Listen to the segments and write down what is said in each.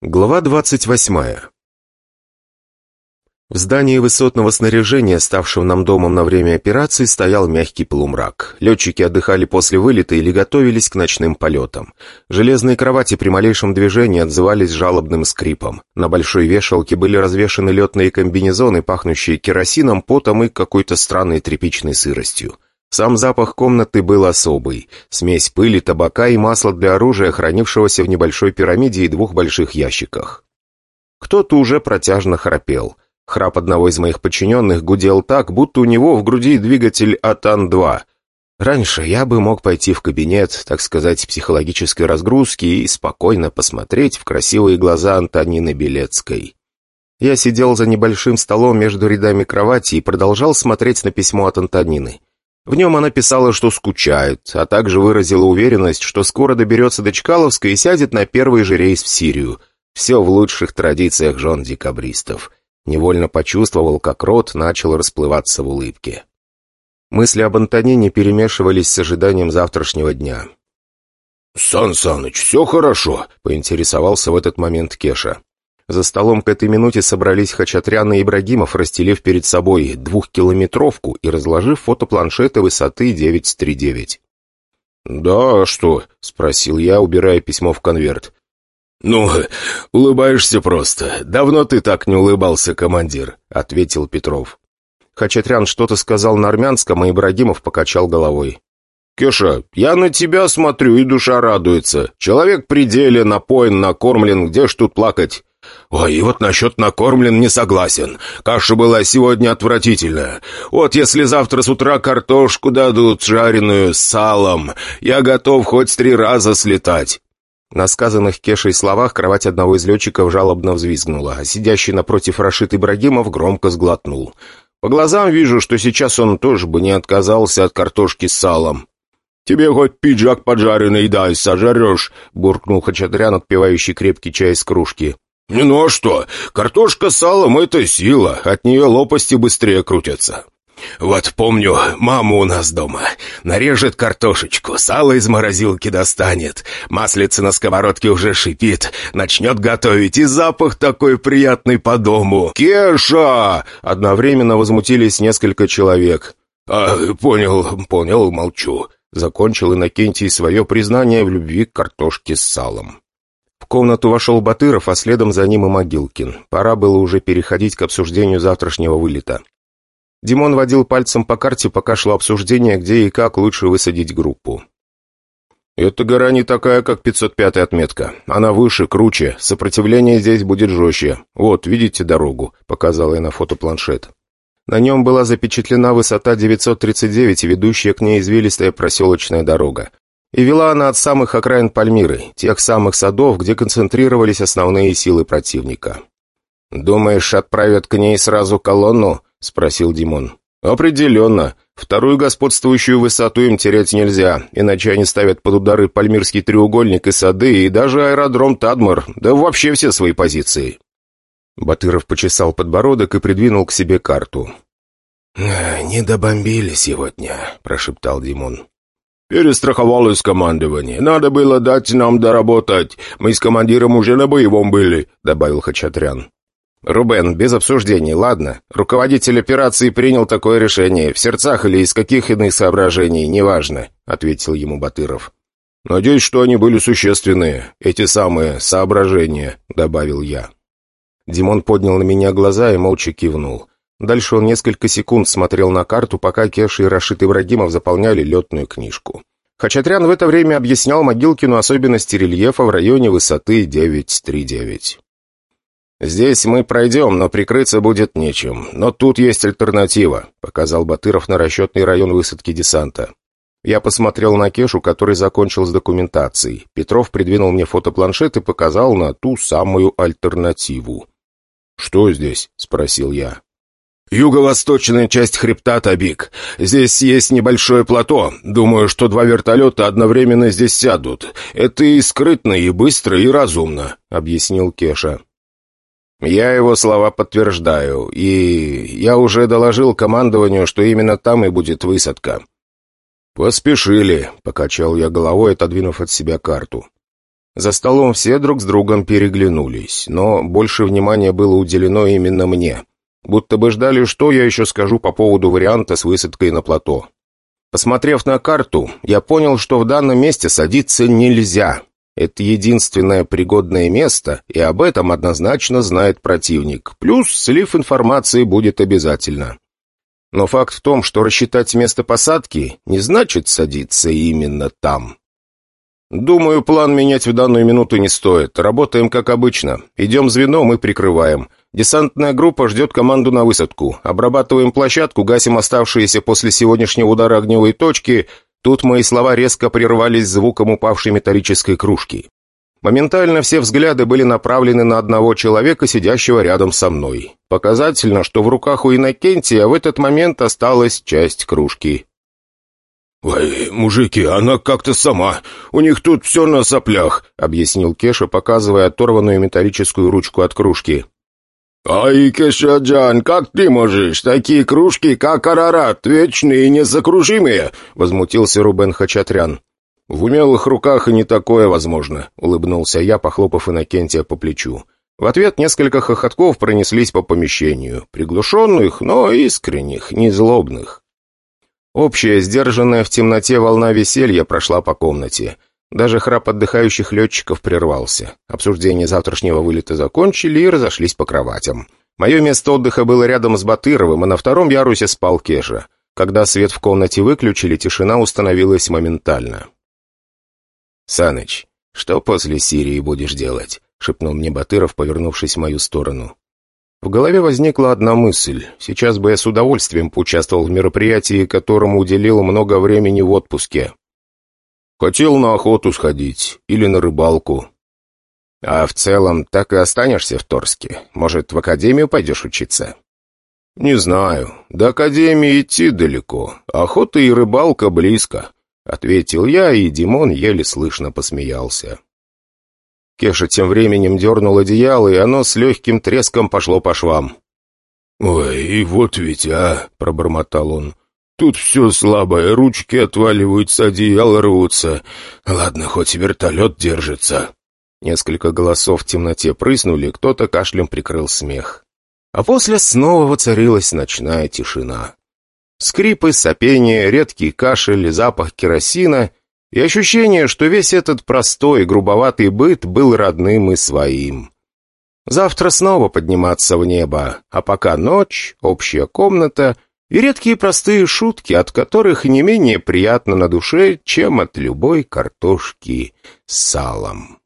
Глава 28 В здании высотного снаряжения, ставшего нам домом на время операции, стоял мягкий полумрак. Летчики отдыхали после вылета или готовились к ночным полетам. Железные кровати при малейшем движении отзывались жалобным скрипом. На большой вешалке были развешаны летные комбинезоны, пахнущие керосином, потом и какой-то странной тряпичной сыростью. Сам запах комнаты был особый. Смесь пыли, табака и масла для оружия, хранившегося в небольшой пирамиде и двух больших ящиках. Кто-то уже протяжно храпел. Храп одного из моих подчиненных гудел так, будто у него в груди двигатель Атан-2. Раньше я бы мог пойти в кабинет, так сказать, психологической разгрузки и спокойно посмотреть в красивые глаза Антонины Белецкой. Я сидел за небольшим столом между рядами кровати и продолжал смотреть на письмо от Антонины. В нем она писала, что скучает, а также выразила уверенность, что скоро доберется до Чкаловска и сядет на первый же рейс в Сирию. Все в лучших традициях жен декабристов. Невольно почувствовал, как рот начал расплываться в улыбке. Мысли об Антонине перемешивались с ожиданием завтрашнего дня. «Сан Саныч, все хорошо?» — поинтересовался в этот момент Кеша. За столом к этой минуте собрались Хачатрян и Ибрагимов, расстелив перед собой двухкилометровку и разложив фотопланшеты высоты 939. «Да, что?» — спросил я, убирая письмо в конверт. «Ну, улыбаешься просто. Давно ты так не улыбался, командир», — ответил Петров. Хачатрян что-то сказал на армянском, а Ибрагимов покачал головой. «Кеша, я на тебя смотрю, и душа радуется. Человек при деле, напоен, накормлен, где ж тут плакать? «Ой, и вот насчет накормлен не согласен. Каша была сегодня отвратительная. Вот если завтра с утра картошку дадут жареную с салом, я готов хоть три раза слетать». На сказанных Кешей словах кровать одного из летчиков жалобно взвизгнула, а сидящий напротив Рашид Ибрагимов громко сглотнул. По глазам вижу, что сейчас он тоже бы не отказался от картошки с салом. «Тебе хоть пиджак поджаренный дай, сожрешь», — буркнул Хачатрян, отпивающий крепкий чай из кружки. «Ну а что? Картошка с салом — это сила, от нее лопасти быстрее крутятся». «Вот помню, мама у нас дома. Нарежет картошечку, сало из морозилки достанет, маслица на сковородке уже шипит, начнет готовить, и запах такой приятный по дому. Кеша!» Одновременно возмутились несколько человек. «А, понял, понял, молчу», — закончил Иннокентий свое признание в любви к картошке с салом. Комнату вошел Батыров, а следом за ним и Могилкин. Пора было уже переходить к обсуждению завтрашнего вылета. Димон водил пальцем по карте, пока шло обсуждение, где и как лучше высадить группу. «Эта гора не такая, как 505-я отметка. Она выше, круче. Сопротивление здесь будет жестче. Вот, видите дорогу?» — показал я на фотопланшет. На нем была запечатлена высота 939 и ведущая к ней извилистая проселочная дорога. И вела она от самых окраин Пальмиры, тех самых садов, где концентрировались основные силы противника. «Думаешь, отправят к ней сразу колонну?» — спросил Димон. «Определенно. Вторую господствующую высоту им терять нельзя, иначе они ставят под удары Пальмирский треугольник и сады, и даже аэродром Тадмар, да вообще все свои позиции». Батыров почесал подбородок и придвинул к себе карту. «Не добомбили сегодня», — прошептал Димон. «Перестраховалось командование. Надо было дать нам доработать. Мы с командиром уже на боевом были», — добавил Хачатрян. «Рубен, без обсуждений, ладно. Руководитель операции принял такое решение. В сердцах или из каких иных соображений, неважно», — ответил ему Батыров. «Надеюсь, что они были существенные, эти самые соображения», — добавил я. Димон поднял на меня глаза и молча кивнул. Дальше он несколько секунд смотрел на карту, пока Кеша и Рашид Ибрагимов заполняли летную книжку. Хачатрян в это время объяснял Могилкину особенности рельефа в районе высоты 939. «Здесь мы пройдем, но прикрыться будет нечем. Но тут есть альтернатива», — показал Батыров на расчетный район высадки десанта. Я посмотрел на Кешу, который закончил с документацией. Петров придвинул мне фотопланшет и показал на ту самую альтернативу. «Что здесь?» — спросил я. «Юго-восточная часть хребта Табик. Здесь есть небольшое плато. Думаю, что два вертолета одновременно здесь сядут. Это и скрытно, и быстро, и разумно», — объяснил Кеша. «Я его слова подтверждаю, и я уже доложил командованию, что именно там и будет высадка». «Поспешили», — покачал я головой, отодвинув от себя карту. За столом все друг с другом переглянулись, но больше внимания было уделено именно мне. Будто бы ждали, что я еще скажу по поводу варианта с высадкой на плато. Посмотрев на карту, я понял, что в данном месте садиться нельзя. Это единственное пригодное место, и об этом однозначно знает противник. Плюс слив информации будет обязательно. Но факт в том, что рассчитать место посадки не значит садиться именно там. «Думаю, план менять в данную минуту не стоит. Работаем как обычно. Идем звеном и прикрываем. Десантная группа ждет команду на высадку. Обрабатываем площадку, гасим оставшиеся после сегодняшнего удара огневые точки. Тут мои слова резко прервались звуком упавшей металлической кружки. Моментально все взгляды были направлены на одного человека, сидящего рядом со мной. Показательно, что в руках у Иннокентия в этот момент осталась часть кружки. «Ой, мужики, она как-то сама. У них тут все на соплях», — объяснил Кеша, показывая оторванную металлическую ручку от кружки. «Ай, Кешаджан, как ты можешь? Такие кружки, как Арарат, вечные и несокрушимые!» — возмутился Рубен Хачатрян. «В умелых руках и не такое возможно», — улыбнулся я, похлопав Иннокентия по плечу. В ответ несколько хохотков пронеслись по помещению. Приглушенных, но искренних, не злобных. Общая, сдержанная в темноте волна веселья прошла по комнате. Даже храп отдыхающих летчиков прервался. Обсуждение завтрашнего вылета закончили и разошлись по кроватям. Мое место отдыха было рядом с Батыровым, и на втором ярусе спал Кежа. Когда свет в комнате выключили, тишина установилась моментально. «Саныч, что после Сирии будешь делать?» — шепнул мне Батыров, повернувшись в мою сторону. В голове возникла одна мысль. Сейчас бы я с удовольствием поучаствовал в мероприятии, которому уделил много времени в отпуске. Хотел на охоту сходить или на рыбалку. А в целом так и останешься в Торске? Может, в академию пойдешь учиться? Не знаю. До академии идти далеко. Охота и рыбалка близко. Ответил я, и Димон еле слышно посмеялся. Кеша тем временем дернул одеяло, и оно с легким треском пошло по швам. «Ой, и вот ведь, а!» — пробормотал он. «Тут все слабое, ручки отваливаются, одеяло рвутся. Ладно, хоть вертолет держится». Несколько голосов в темноте прыснули, кто-то кашлем прикрыл смех. А после снова воцарилась ночная тишина. Скрипы, сопение, редкий кашель, запах керосина и ощущение, что весь этот простой, грубоватый быт был родным и своим. Завтра снова подниматься в небо, а пока ночь, общая комната и редкие простые шутки, от которых не менее приятно на душе, чем от любой картошки с салом.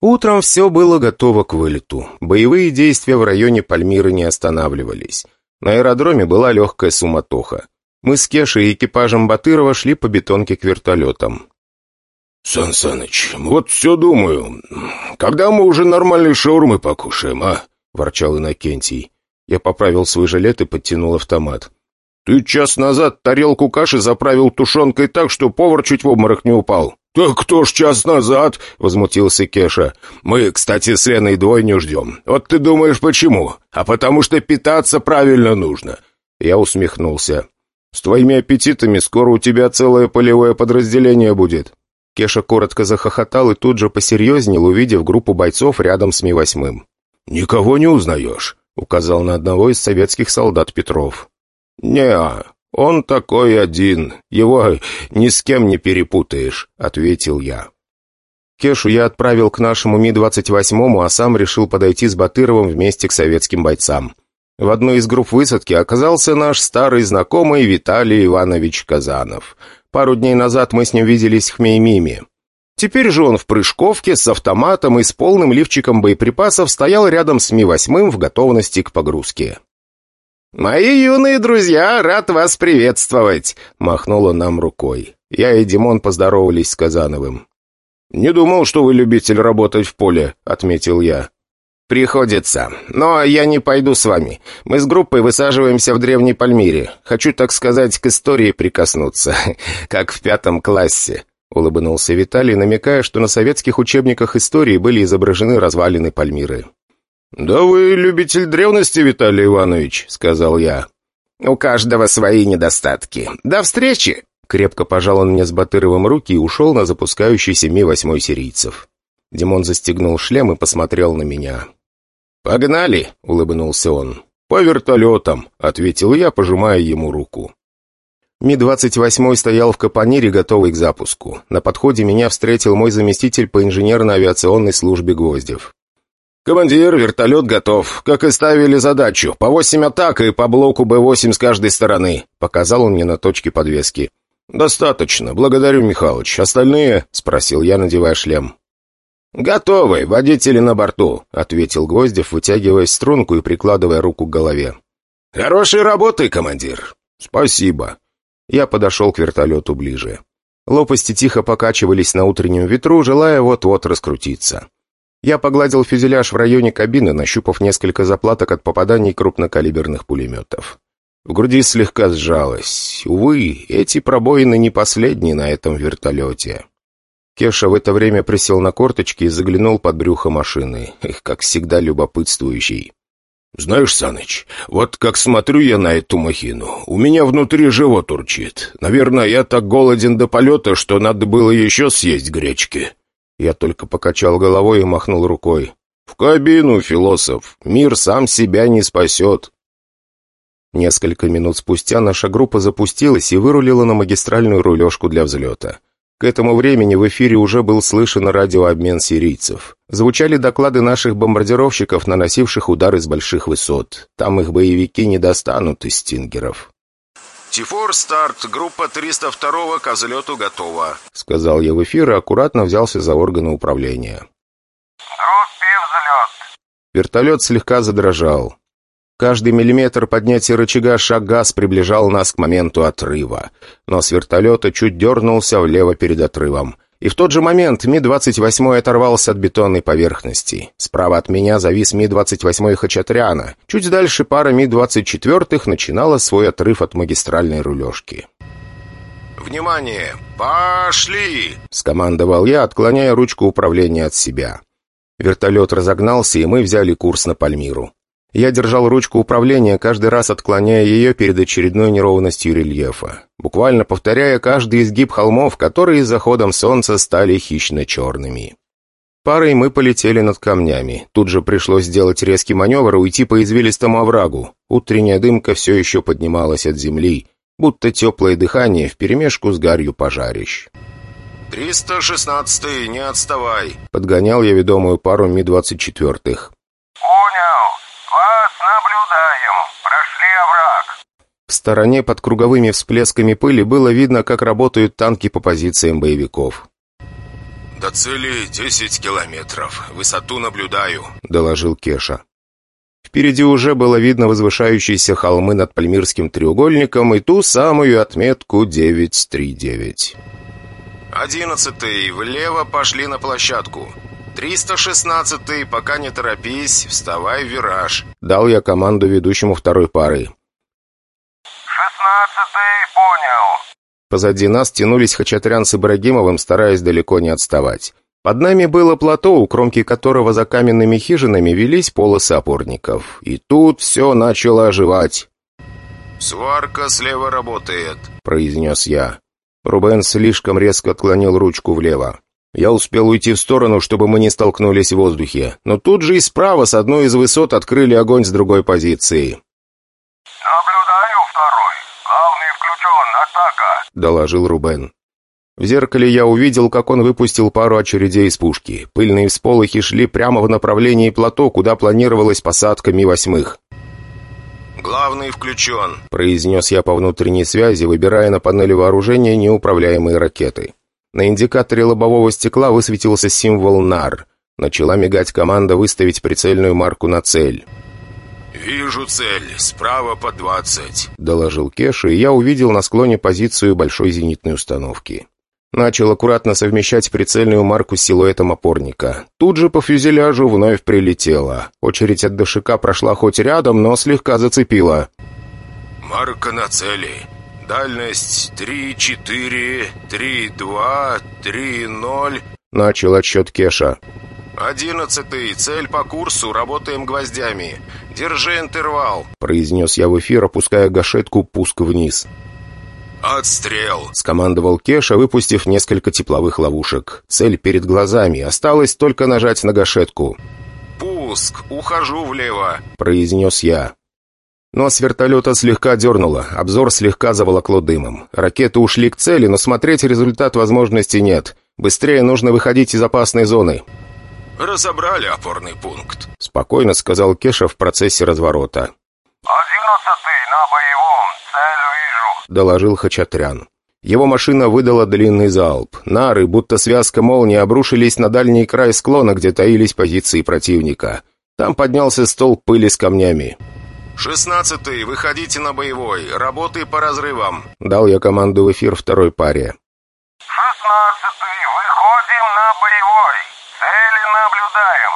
Утром все было готово к вылету. Боевые действия в районе Пальмиры не останавливались. На аэродроме была легкая суматоха. Мы с Кешей и экипажем Батырова шли по бетонке к вертолетам. «Сан Саныч, вот все думаю. Когда мы уже нормальные шаурмы покушаем, а?» — ворчал Иннокентий. Я поправил свой жилет и подтянул автомат. «Ты час назад тарелку каши заправил тушенкой так, что повар чуть в обморок не упал». «Так кто ж час назад?» — возмутился Кеша. «Мы, кстати, с Леной двойню ждем. Вот ты думаешь, почему? А потому что питаться правильно нужно». Я усмехнулся. «С твоими аппетитами скоро у тебя целое полевое подразделение будет». Кеша коротко захохотал и тут же посерьезнел, увидев группу бойцов рядом с Ми-8. «Никого не узнаешь», — указал на одного из советских солдат Петров. не он такой один. Его ни с кем не перепутаешь», — ответил я. Кешу я отправил к нашему Ми-28, а сам решил подойти с Батыровым вместе к советским бойцам. В одной из групп высадки оказался наш старый знакомый Виталий Иванович Казанов. Пару дней назад мы с ним виделись в Хмеймиме. Теперь же он в прыжковке с автоматом и с полным лифчиком боеприпасов стоял рядом с Ми-8 в готовности к погрузке. «Мои юные друзья, рад вас приветствовать!» — махнул он нам рукой. Я и Димон поздоровались с Казановым. «Не думал, что вы любитель работать в поле», — отметил я. «Приходится. Но я не пойду с вами. Мы с группой высаживаемся в Древней Пальмире. Хочу, так сказать, к истории прикоснуться, как в пятом классе», — улыбнулся Виталий, намекая, что на советских учебниках истории были изображены развалины Пальмиры. «Да вы любитель древности, Виталий Иванович», — сказал я. «У каждого свои недостатки. До встречи!» Крепко пожал он мне с Батыровым руки и ушел на запускающийся Ми-8 сирийцев. Димон застегнул шлем и посмотрел на меня. «Погнали!» — улыбнулся он. «По вертолетам!» — ответил я, пожимая ему руку. Ми-28 стоял в капонире, готовый к запуску. На подходе меня встретил мой заместитель по инженерно-авиационной службе Гвоздев. «Командир, вертолет готов. Как и ставили задачу. По восемь атак и по блоку Б-8 с каждой стороны», — показал он мне на точке подвески. «Достаточно. Благодарю, Михалыч. Остальные?» — спросил я, надевая шлем. «Готовы. Водители на борту», — ответил Гвоздев, вытягивая струнку и прикладывая руку к голове. «Хорошей работы, командир». «Спасибо». Я подошел к вертолету ближе. Лопасти тихо покачивались на утреннем ветру, желая вот-вот раскрутиться. Я погладил фюзеляж в районе кабины, нащупав несколько заплаток от попаданий крупнокалиберных пулеметов. В груди слегка сжалось. Увы, эти пробоины не последние на этом вертолете. Кеша в это время присел на корточки и заглянул под брюхо машины, их, как всегда, любопытствующий. «Знаешь, Саныч, вот как смотрю я на эту махину, у меня внутри живот урчит. Наверное, я так голоден до полета, что надо было еще съесть гречки». Я только покачал головой и махнул рукой. «В кабину, философ! Мир сам себя не спасет!» Несколько минут спустя наша группа запустилась и вырулила на магистральную рулежку для взлета. К этому времени в эфире уже был слышен радиообмен сирийцев. Звучали доклады наших бомбардировщиков, наносивших удары с больших высот. Там их боевики не достанут из стингеров. «Тифор, старт. Группа 302-го к взлету готова», — сказал я в эфир и аккуратно взялся за органы управления. «Группе взлет». Вертолет слегка задрожал. Каждый миллиметр поднятия рычага шаг-газ приближал нас к моменту отрыва. Но с вертолета чуть дернулся влево перед отрывом. И в тот же момент Ми-28 оторвался от бетонной поверхности. Справа от меня завис Ми-28 Хачатряна. Чуть дальше пара Ми-24 начинала свой отрыв от магистральной рулежки. «Внимание! Пошли!» — скомандовал я, отклоняя ручку управления от себя. Вертолет разогнался, и мы взяли курс на Пальмиру. Я держал ручку управления, каждый раз отклоняя ее перед очередной неровностью рельефа, буквально повторяя каждый изгиб холмов, которые с заходом солнца стали хищно-черными. Парой мы полетели над камнями. Тут же пришлось сделать резкий маневр и уйти по извилистому оврагу. Утренняя дымка все еще поднималась от земли, будто теплое дыхание вперемешку с гарью пожарищ. «316-й, не отставай!» Подгонял я ведомую пару Ми-24-х. В стороне под круговыми всплесками пыли было видно, как работают танки по позициям боевиков. «До цели 10 километров. Высоту наблюдаю», — доложил Кеша. Впереди уже было видно возвышающиеся холмы над Пальмирским треугольником и ту самую отметку 939. «Одиннадцатый, влево пошли на площадку. 316-й, пока не торопись, вставай в вираж», — дал я команду ведущему второй пары. «Шестнадцатый, понял». Позади нас тянулись Хачатрян с Ибрагимовым, стараясь далеко не отставать. Под нами было плато, у кромки которого за каменными хижинами велись полосы опорников. И тут все начало оживать. «Сварка слева работает», — произнес я. Рубен слишком резко отклонил ручку влево. Я успел уйти в сторону, чтобы мы не столкнулись в воздухе, но тут же и справа с одной из высот открыли огонь с другой позиции. «Наблюдаю второй. Главный включен. Атака!» — доложил Рубен. В зеркале я увидел, как он выпустил пару очередей из пушки. Пыльные всполохи шли прямо в направлении плато, куда планировалась посадка Ми-8. «Главный включен», — произнес я по внутренней связи, выбирая на панели вооружения неуправляемые ракеты. На индикаторе лобового стекла высветился символ НАР. Начала мигать команда выставить прицельную марку на цель. «Вижу цель. Справа по 20», — доложил Кеша, и я увидел на склоне позицию большой зенитной установки. Начал аккуратно совмещать прицельную марку с силуэтом опорника. Тут же по фюзеляжу вновь прилетела. Очередь от ДШК прошла хоть рядом, но слегка зацепила. «Марка на цели. Дальность 3-4, 3-2, 3-0. Начал отсчет Кеша. «Одиннадцатый. Цель по курсу. Работаем гвоздями. Держи интервал», — произнес я в эфир, опуская гашетку пуск вниз. «Отстрел!» — скомандовал Кеша, выпустив несколько тепловых ловушек. Цель перед глазами, осталось только нажать на гашетку. «Пуск! Ухожу влево!» — произнес я. Нос вертолета слегка дернуло, обзор слегка заволокло дымом. Ракеты ушли к цели, но смотреть результат возможности нет. Быстрее нужно выходить из опасной зоны. «Разобрали опорный пункт», — спокойно сказал Кеша в процессе разворота. «Одиннадцатый на боевом, цель вижу», — доложил Хачатрян. Его машина выдала длинный залп. Нары, будто связка молнии, обрушились на дальний край склона, где таились позиции противника. Там поднялся стол пыли с камнями. «Шестнадцатый, выходите на боевой, работай по разрывам», — дал я команду в эфир второй паре. «Шестнадцатый, выходим на боевой, цели наблюдаем».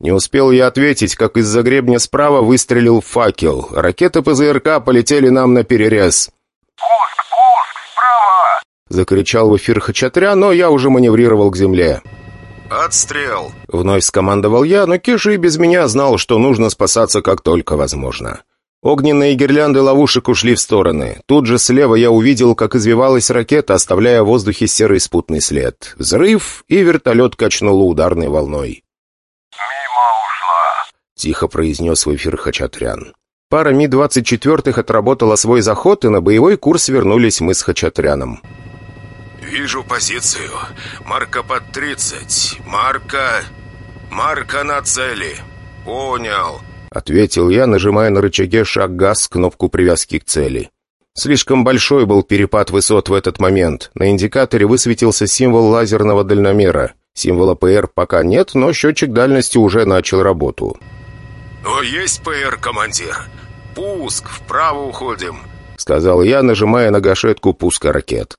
Не успел я ответить, как из-за гребня справа выстрелил факел. Ракеты ПЗРК полетели нам на перерез. «Пуск, пуск, справа!» Закричал в эфир Хачатря, но я уже маневрировал к земле. «Отстрел!» Вновь скомандовал я, но Кеша и без меня знал, что нужно спасаться как только возможно. Огненные гирлянды ловушек ушли в стороны. Тут же слева я увидел, как извивалась ракета, оставляя в воздухе серый спутный след. Взрыв, и вертолет качнуло ударной волной. Тихо произнес в эфир Хачатрян. Пара Ми-24 отработала свой заход, и на боевой курс вернулись мы с Хачатряном. «Вижу позицию. Марка под 30. Марка... Марка на цели. Понял». Ответил я, нажимая на рычаге шаг-газ кнопку привязки к цели. Слишком большой был перепад высот в этот момент. На индикаторе высветился символ лазерного дальномера. Символа ПР пока нет, но счетчик дальности уже начал работу. «О, есть ПР, командир. Пуск, вправо уходим», — сказал я, нажимая на гашетку пуска ракет.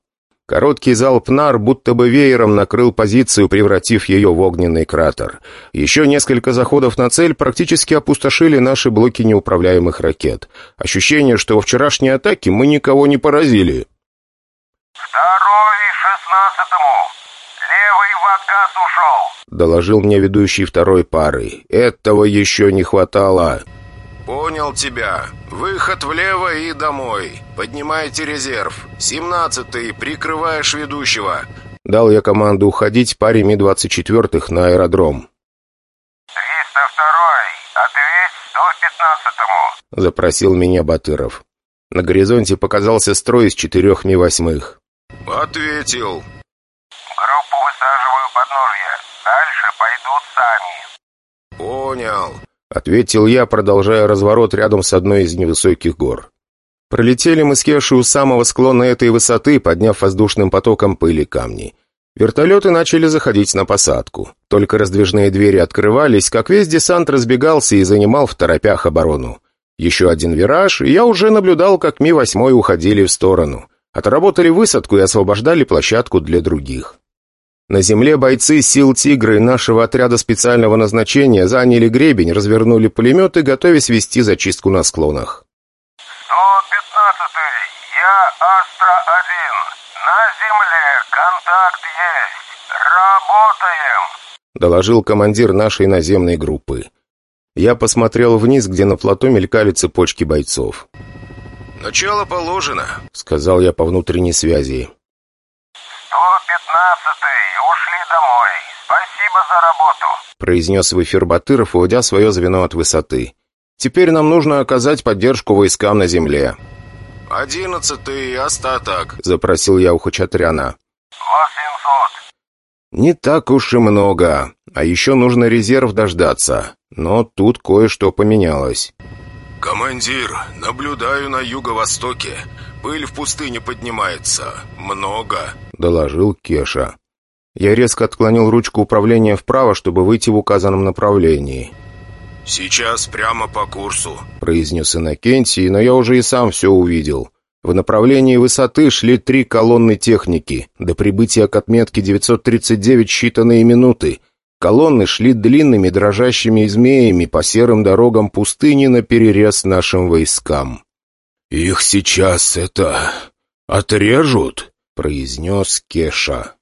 Короткий залп нар будто бы веером накрыл позицию, превратив ее в огненный кратер. Еще несколько заходов на цель практически опустошили наши блоки неуправляемых ракет. Ощущение, что во вчерашней атаке мы никого не поразили. «Второй шестнадцатому. Отказ ушел». — доложил мне ведущий второй пары. «Этого еще не хватало». «Понял тебя. Выход влево и домой. Поднимайте резерв. Семнадцатый, прикрываешь ведущего». Дал я команду уходить паре Ми-24 на аэродром. «Триста второй. Ответь сто пятнадцатому». Запросил меня Батыров. На горизонте показался строй из четырех Ми-8. «Ответил». «Понял». — ответил я, продолжая разворот рядом с одной из невысоких гор. Пролетели мы с Кешей у самого склона этой высоты, подняв воздушным потоком пыли камни. Вертолеты начали заходить на посадку. Только раздвижные двери открывались, как весь десант разбегался и занимал в торопях оборону. Еще один вираж, и я уже наблюдал, как Ми-8 уходили в сторону. Отработали высадку и освобождали площадку для других. На земле бойцы сил «Тигры» нашего отряда специального назначения заняли гребень, развернули пулеметы, готовясь вести зачистку на склонах. «Сто пятнадцатый. Я Астра-1. На земле. Контакт есть. Работаем!» доложил командир нашей наземной группы. Я посмотрел вниз, где на плато мелькали цепочки бойцов. «Начало положено», — сказал я по внутренней связи. «Сто пятнадцатый. Ушли домой. Спасибо за работу». произнес в эфир Батыров, уводя свое звено от высоты. «Теперь нам нужно оказать поддержку войскам на земле», «Одиннадцатый, остаток». — запросил я у Хачатряна. «Восемьсот». «Не так уж и много. А еще нужно резерв дождаться. Но тут кое-что поменялось». «Командир, наблюдаю на юго-востоке. Пыль в пустыне поднимается. Много». — доложил Кеша. Я резко отклонил ручку управления вправо, чтобы выйти в указанном направлении. «Сейчас прямо по курсу». произнес Иннокентий, но я уже и сам все увидел. В направлении высоты шли три колонны техники. До прибытия к отметке 939 считанные минуты. Колонны шли длинными дрожащими змеями по серым дорогам пустыни на перерез нашим войскам. «Их сейчас это... отрежут?» произнес Кеша.